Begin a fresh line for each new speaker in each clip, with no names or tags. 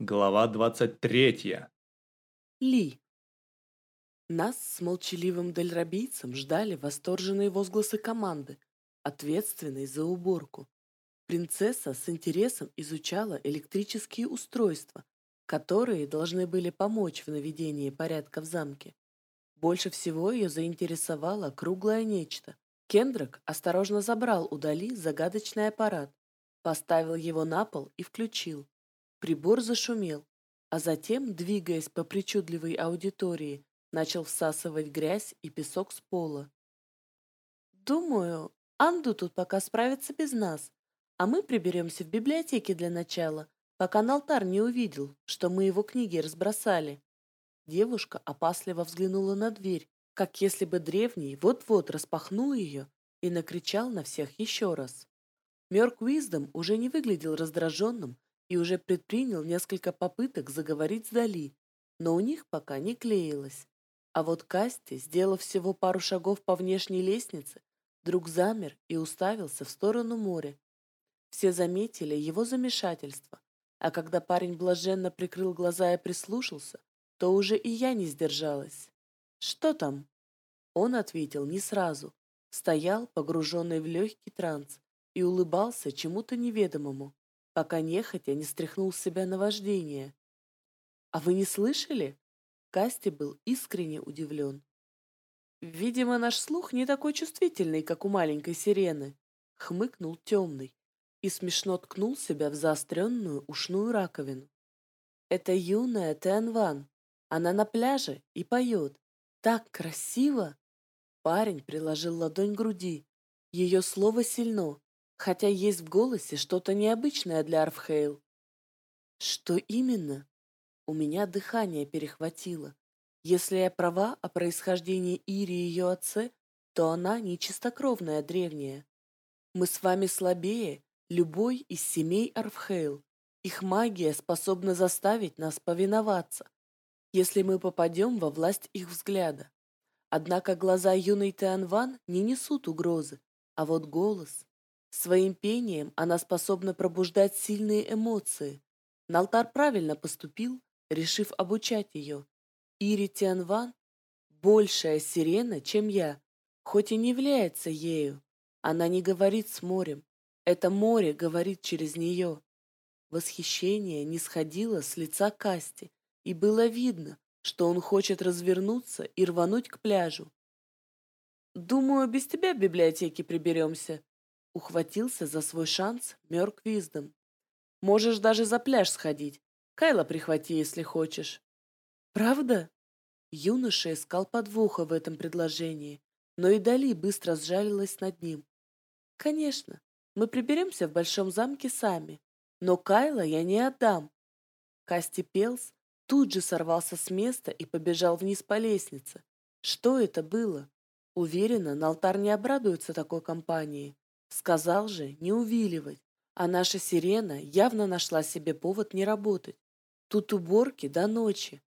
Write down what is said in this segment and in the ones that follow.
Глава 23.
Ли. Нас с молчаливым дальрабийцем ждали восторженные возгласы команды, ответственной за уборку. Принцесса с интересом изучала электрические устройства, которые должны были помочь в наведении порядка в замке. Больше всего ее заинтересовало круглое нечто. Кендрак осторожно забрал у Дали загадочный аппарат, поставил его на пол и включил. Прибор зашумел, а затем, двигаясь по причудливой аудитории, начал всасывать грязь и песок с пола. «Думаю, Анду тут пока справится без нас, а мы приберемся в библиотеке для начала, пока Налтар не увидел, что мы его книги разбросали». Девушка опасливо взглянула на дверь, как если бы древний вот-вот распахнул ее и накричал на всех еще раз. Мёрк Уиздом уже не выглядел раздраженным, и уже предпринял несколько попыток заговорить с Дали, но у них пока не клеилось. А вот Касти, сделав всего пару шагов по внешней лестнице, вдруг замер и уставился в сторону моря. Все заметили его замешательство, а когда парень блаженно прикрыл глаза и прислушался, то уже и я не сдержалась. «Что там?» Он ответил не сразу, стоял, погруженный в легкий транс, и улыбался чему-то неведомому пока нехотя не стряхнул с себя наваждение. «А вы не слышали?» Касти был искренне удивлен. «Видимо, наш слух не такой чувствительный, как у маленькой сирены», — хмыкнул темный и смешно ткнул себя в заостренную ушную раковину. «Это юная Тянван. Она на пляже и поет. Так красиво!» Парень приложил ладонь к груди. Ее слово сильно, хотя есть в голосе что-то необычное для Арфхейл. Что именно? У меня дыхание перехватило. Если я права о происхождении Ири и ее отце, то она не чистокровная древняя. Мы с вами слабее любой из семей Арфхейл. Их магия способна заставить нас повиноваться, если мы попадем во власть их взгляда. Однако глаза юной Теанван не несут угрозы, а вот голос... Своим пением она способна пробуждать сильные эмоции. Налтар правильно поступил, решив обучать ее. Ири Тианван – большая сирена, чем я, хоть и не является ею. Она не говорит с морем. Это море говорит через нее. Восхищение не сходило с лица Касти, и было видно, что он хочет развернуться и рвануть к пляжу. «Думаю, без тебя в библиотеке приберемся», Ухватился за свой шанс Мёрк Виздом. Можешь даже за пляж сходить. Кайла прихвати, если хочешь. Правда? Юноша искал подвоха в этом предложении, но и Дали быстро сжалилась над ним. Конечно, мы приберемся в большом замке сами, но Кайла я не отдам. Касти Пелс тут же сорвался с места и побежал вниз по лестнице. Что это было? Уверена, Налтар не обрадуется такой компании. Сказал же не увиливать, а наша сирена явно нашла себе повод не работать. Тут уборки до ночи.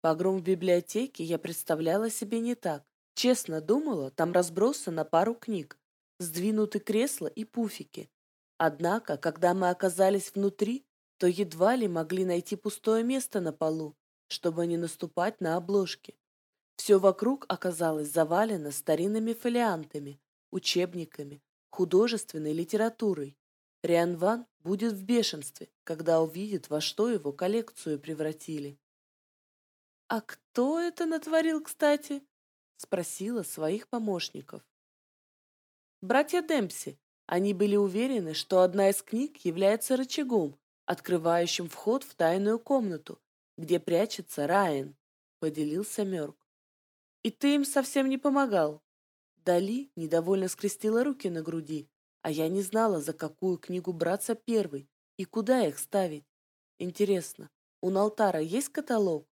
Погром в библиотеке я представляла себе не так. Честно думала, там разбросано пару книг, сдвинуты кресла и пуфики. Однако, когда мы оказались внутри, то едва ли могли найти пустое место на полу, чтобы не наступать на обложки. Все вокруг оказалось завалено старинными фолиантами, учебниками, художественной литературой. Риан Ван будет в бешенстве, когда увидит, во что его коллекцию превратили. «А кто это натворил, кстати?» — спросила своих помощников. «Братья Демпси. Они были уверены, что одна из книг является рычагом, открывающим вход в тайную комнату, где прячется Райан», — поделился Мёрк. «И ты им совсем не помогал?» Дали недовольно скрестила руки на груди, а я не знала, за какую книгу браться первой и куда их ставить. Интересно, у Налтара есть каталог?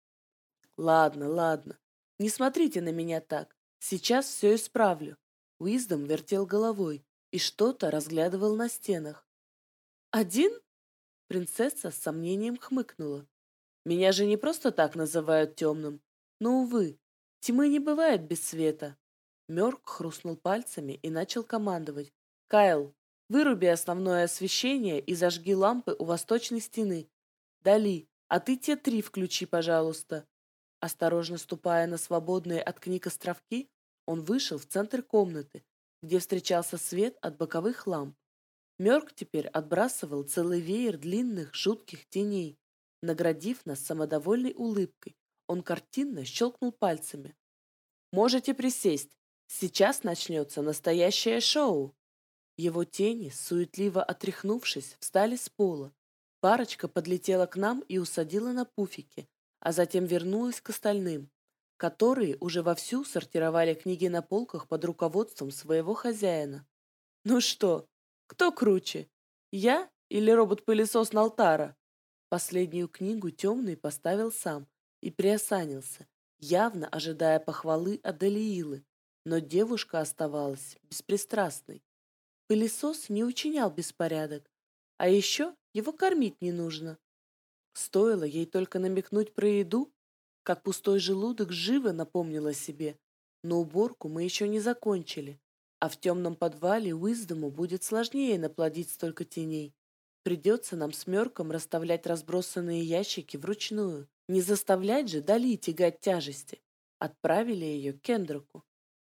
Ладно, ладно, не смотрите на меня так. Сейчас все исправлю. Уиздом вертел головой и что-то разглядывал на стенах. «Один?» Принцесса с сомнением хмыкнула. «Меня же не просто так называют темным. Но, увы, тьмы не бывает без света. Мёрк хрустнул пальцами и начал командовать. «Кайл, выруби основное освещение и зажги лампы у восточной стены. Дали, А ты те три включи, пожалуйста. Осторожно ступая на свободные от книг островки, он вышел в центр комнаты, где встречался свет от боковых ламп. Мёрк теперь отбрасывал целый веер длинных, жутких теней. Наградив нас самодовольной улыбкой, он картинно щелкнул пальцами. «Можете присесть. Сейчас начнется настоящее шоу!» Его тени, суетливо отряхнувшись, встали с пола. Парочка подлетела к нам и усадила на пуфики, а затем вернулась к остальным, которые уже вовсю сортировали книги на полках под руководством своего хозяина. «Ну что, кто круче, я или робот-пылесос Налтара?» Последнюю книгу темный поставил сам и приосанился, явно ожидая похвалы Аделиилы, но девушка оставалась беспристрастной. Пылесос не учинял беспорядок, а еще его кормить не нужно. Стоило ей только намекнуть про еду, как пустой желудок живо напомнил о себе. Но уборку мы еще не закончили, а в темном подвале Уиздому будет сложнее наплодить столько теней. Придется нам с Мерком расставлять разбросанные ящики вручную. Не заставлять же Дали тягать тяжести. Отправили ее к Кендрику.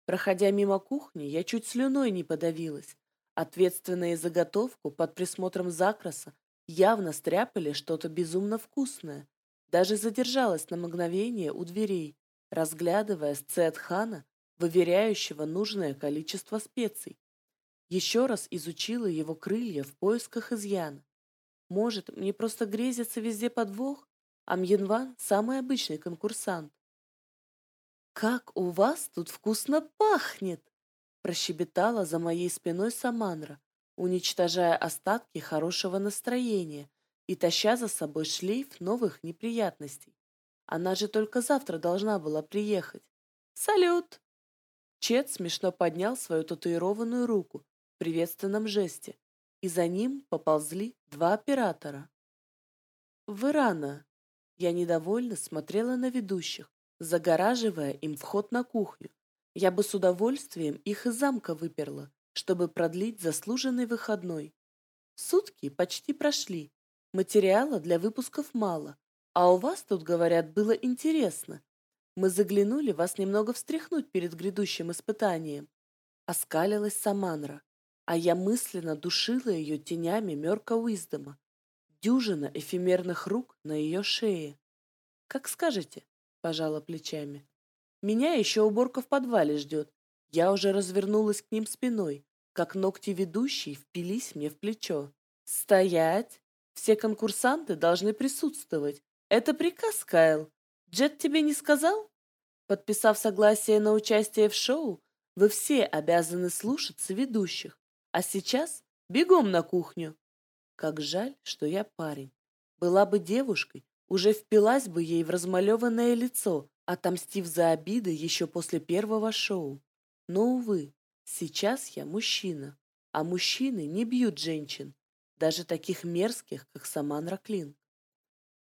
Проходя мимо кухни, я чуть слюной не подавилась. Ответственные заготовку под присмотром Закраса явно стряпали что-то безумно вкусное. Даже задержалась на мгновение у дверей, разглядывая сцет-хана, выверяющего нужное количество специй. Еще раз изучила его крылья в поисках изъяна. Может, мне просто грезится везде подвох? а Мьенван – самый обычный конкурсант. «Как у вас тут вкусно пахнет!» – прощебетала за моей спиной Саманра, уничтожая остатки хорошего настроения и таща за собой шлейф новых неприятностей. Она же только завтра должна была приехать. «Салют!» Чет смешно поднял свою татуированную руку в приветственном жесте, и за ним поползли два оператора. «Вы рано!» Я недовольно смотрела на ведущих, загораживая им вход на кухню. Я бы с удовольствием их из замка выперла, чтобы продлить заслуженный выходной. Сутки почти прошли. Материала для выпусков мало. А у вас тут, говорят, было интересно. Мы заглянули вас немного встряхнуть перед грядущим испытанием. Оскалилась Саманра, а я мысленно душила ее тенями Мерка Уиздома, дюжина эфемерных рук на ее шее. «Как скажете», — пожала плечами. «Меня еще уборка в подвале ждет. Я уже развернулась к ним спиной, как ногти ведущей впились мне в плечо. «Стоять! Все конкурсанты должны присутствовать. Это приказ, Кайл. Джет тебе не сказал?» Подписав согласие на участие в шоу, вы все обязаны слушаться ведущих. А сейчас бегом на кухню. Как жаль, что я парень. Была бы девушкой, уже впилась бы ей в размалеванное лицо, отомстив за обиды еще после первого шоу. Но, увы, сейчас я мужчина, а мужчины не бьют женщин, даже таких мерзких, как Саман Раклин.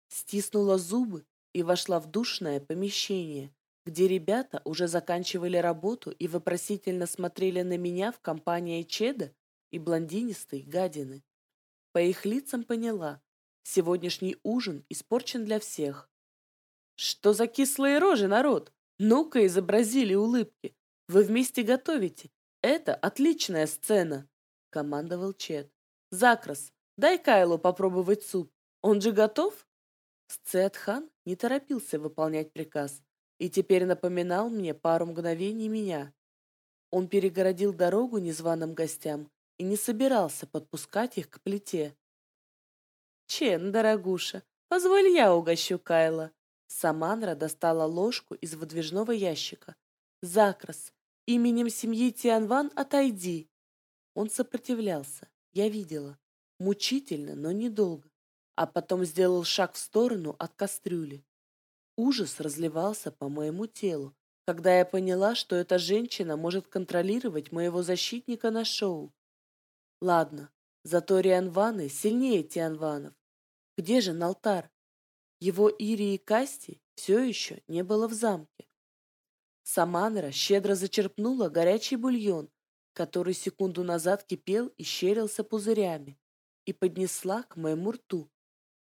Стиснула зубы и вошла в душное помещение, где ребята уже заканчивали работу и вопросительно смотрели на меня в компании Чеда и блондинистой гадины. По их лицам поняла, сегодняшний ужин испорчен для всех. «Что за кислые рожи, народ? Ну-ка, изобразили улыбки. Вы вместе готовите. Это отличная сцена!» — командовал Чет. «Закрас, дай Кайлу попробовать суп. Он же готов?» Сцетхан не торопился выполнять приказ и теперь напоминал мне пару мгновений меня. Он перегородил дорогу незваным гостям и не собирался подпускать их к плите. «Чен, дорогуша, позволь я угощу Кайла». Саманра достала ложку из выдвижного ящика. «Закрас, именем семьи Тианван отойди!» Он сопротивлялся, я видела. Мучительно, но недолго. А потом сделал шаг в сторону от кастрюли. Ужас разливался по моему телу, когда я поняла, что эта женщина может контролировать моего защитника на шоу. Ладно, зато Рианваны сильнее Тианванов. Где же Налтар? Его Ири и Касти все еще не было в замке. Саманра щедро зачерпнула горячий бульон, который секунду назад кипел и щерился пузырями, и поднесла к моему рту.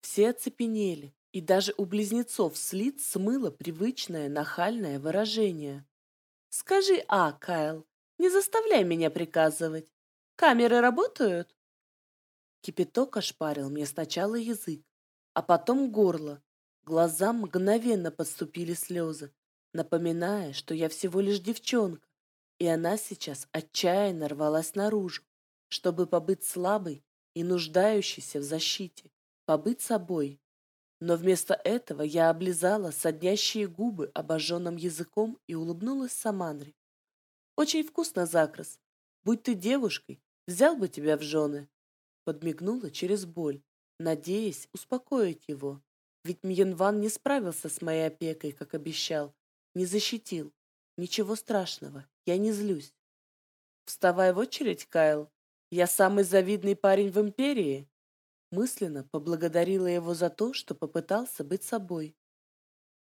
Все оцепенели, И даже у близнецов с лиц смыло привычное нахальное выражение. «Скажи «а», Кайл, не заставляй меня приказывать. Камеры работают?» Кипяток ошпарил мне сначала язык, а потом горло. Глазам мгновенно подступили слезы, напоминая, что я всего лишь девчонка, и она сейчас отчаянно рвалась наружу, чтобы побыть слабой и нуждающейся в защите, побыть собой. Но вместо этого я облизала соднящие губы обожженным языком и улыбнулась Самандре. «Очень вкусно, Закрас. Будь ты девушкой, взял бы тебя в жены». Подмигнула через боль, надеясь успокоить его. Ведь Мьенван не справился с моей опекой, как обещал, не защитил. Ничего страшного, я не злюсь. Вставай в очередь, Кайл. Я самый завидный парень в империи. Мысленно поблагодарила его за то, что попытался быть собой.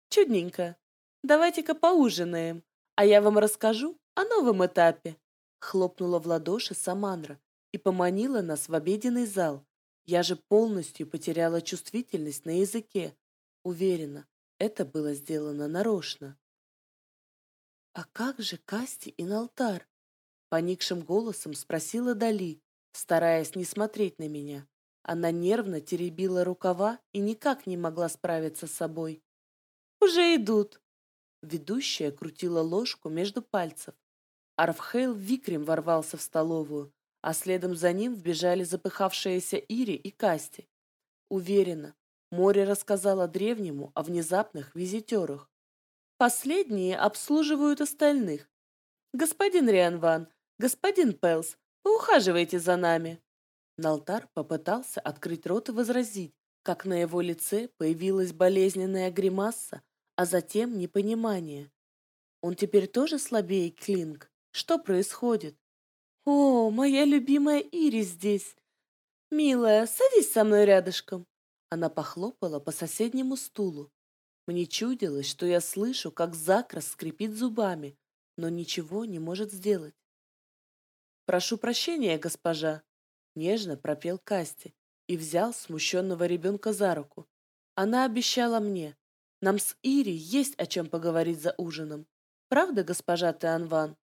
Чудненько. Давайте-ка поужинаем, а я вам расскажу о новом этапе. Хлопнула в ладоши Самандра и поманила нас в обеденный зал. Я же полностью потеряла чувствительность на языке. Уверена, это было сделано нарочно. «А как же Касти и Налтар?» Поникшим голосом спросила Дали, стараясь не смотреть на меня. Она нервно теребила рукава и никак не могла справиться с собой. «Уже идут!» Ведущая крутила ложку между пальцев. Арфхейл викрем ворвался в столовую, а следом за ним вбежали запыхавшиеся Ири и Касти. Уверена, море рассказало древнему о внезапных визитерах. Последние обслуживают остальных. Господин Рианван, господин Пелс, вы ухаживайте за нами. Налтар попытался открыть рот и возразить, как на его лице появилась болезненная гримаса, а затем непонимание. Он теперь тоже слабее Клинк? Что происходит? О, моя любимая Ири здесь. Милая, садись со мной рядышком. Она похлопала по соседнему стулу. Мне чудилось, что я слышу, как Закрас скрипит зубами, но ничего не может сделать. «Прошу прощения, госпожа», — нежно пропел Касти и взял смущенного ребенка за руку. «Она обещала мне. Нам с Ири есть о чем поговорить за ужином. Правда, госпожа Теанван?»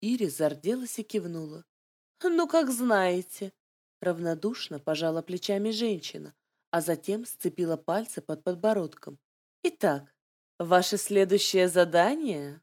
Ири зарделась и кивнула. «Ну, как знаете», — равнодушно пожала плечами женщина, а затем сцепила пальцы под подбородком. Итак, ваше следующее задание